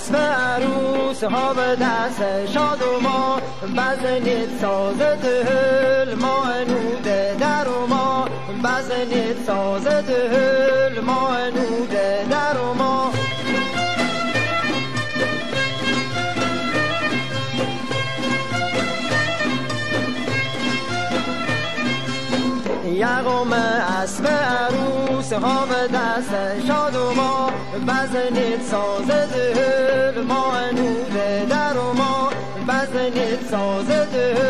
یقوم اسب عروس ها به دست شاد و ما. بزنید ساز دهل ما نوده در و ما. بزنید ساز دهل یقوم اسب عروس ها به دست شاد و ما. بزنید ساز دل ما نوده در ما. بزنید ساز دل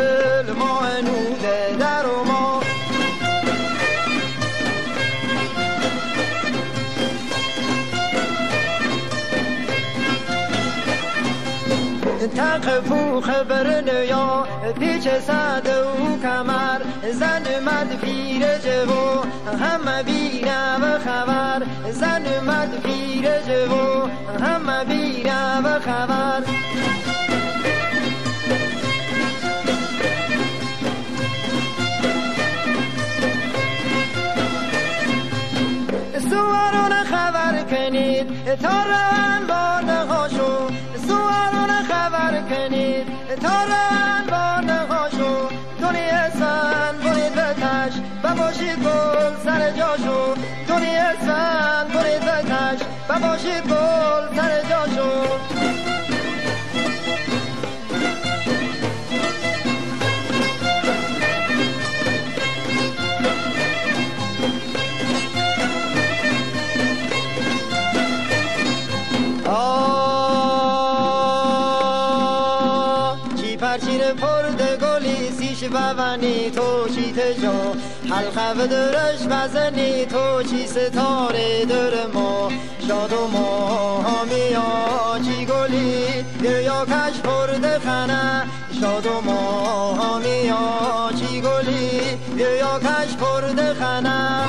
تق پوخ برنیا پیچ سد و کمر زن مرد پیر جو همه بینه و خبر زن مرد پیر جو همه بینه و خبر. سوارون خبر کنید تا روان با نقاشو سوارون خبر کنید. تا روان با نقاشو. دنیا سن برید به تش و باشید گل سر جاشو. دنیا سن برید به تش و باشید گل سیش بونی تو چی تجا حلقه و درش بزنی تو چی ستاره در ما. شاد و ما چی گلی یا کش پرد خنه. شاد و ما چی گلی یا کش پرد خنه.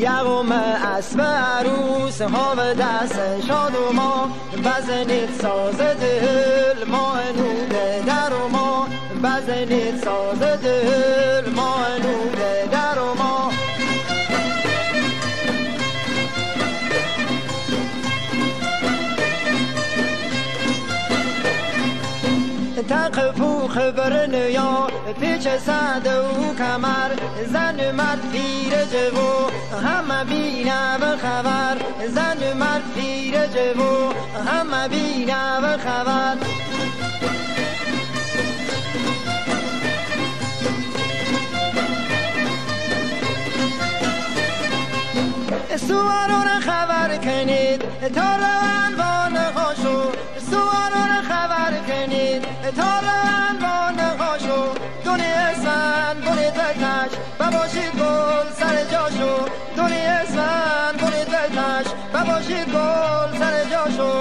یقوم اسب عروس ها و دست شاد و ما. بزنید ساز دل ما نوده در ما. بزنید ساز دل ما نوده در ما. پوخ برنیا پیچ سد و کمر زن مرد پیر جو همه بینه و خبر زن مرد پیر جو همه بینه و خبر سوارون خبر کنید تا روان ستارن با نقاشو دونستن بری تکنش بباشید گل سر جاشو دونستن بری تکنش بباشید گل سر جاشو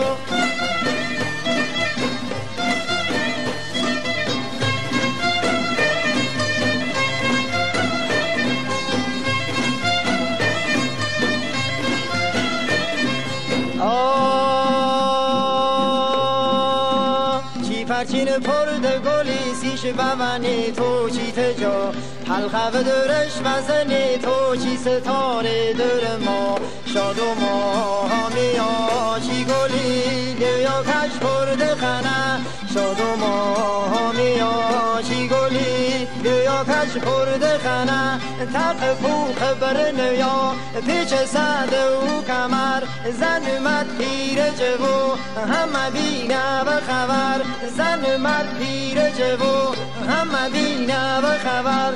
مرچین پرد گلی سیش بونی تو چی تجا؟ حلقه درش وزنی تو چی ستاره در ما؟ شاد و ما میا چی گلی یا کش پرد خنه شاد و ما میا چی گلی کش پرد خنه تق پوخ بر نیا پیچ سد و کمر زن مد پیر جو همه بینه و خبر زن مرد پیر جو همه بینه و خبر.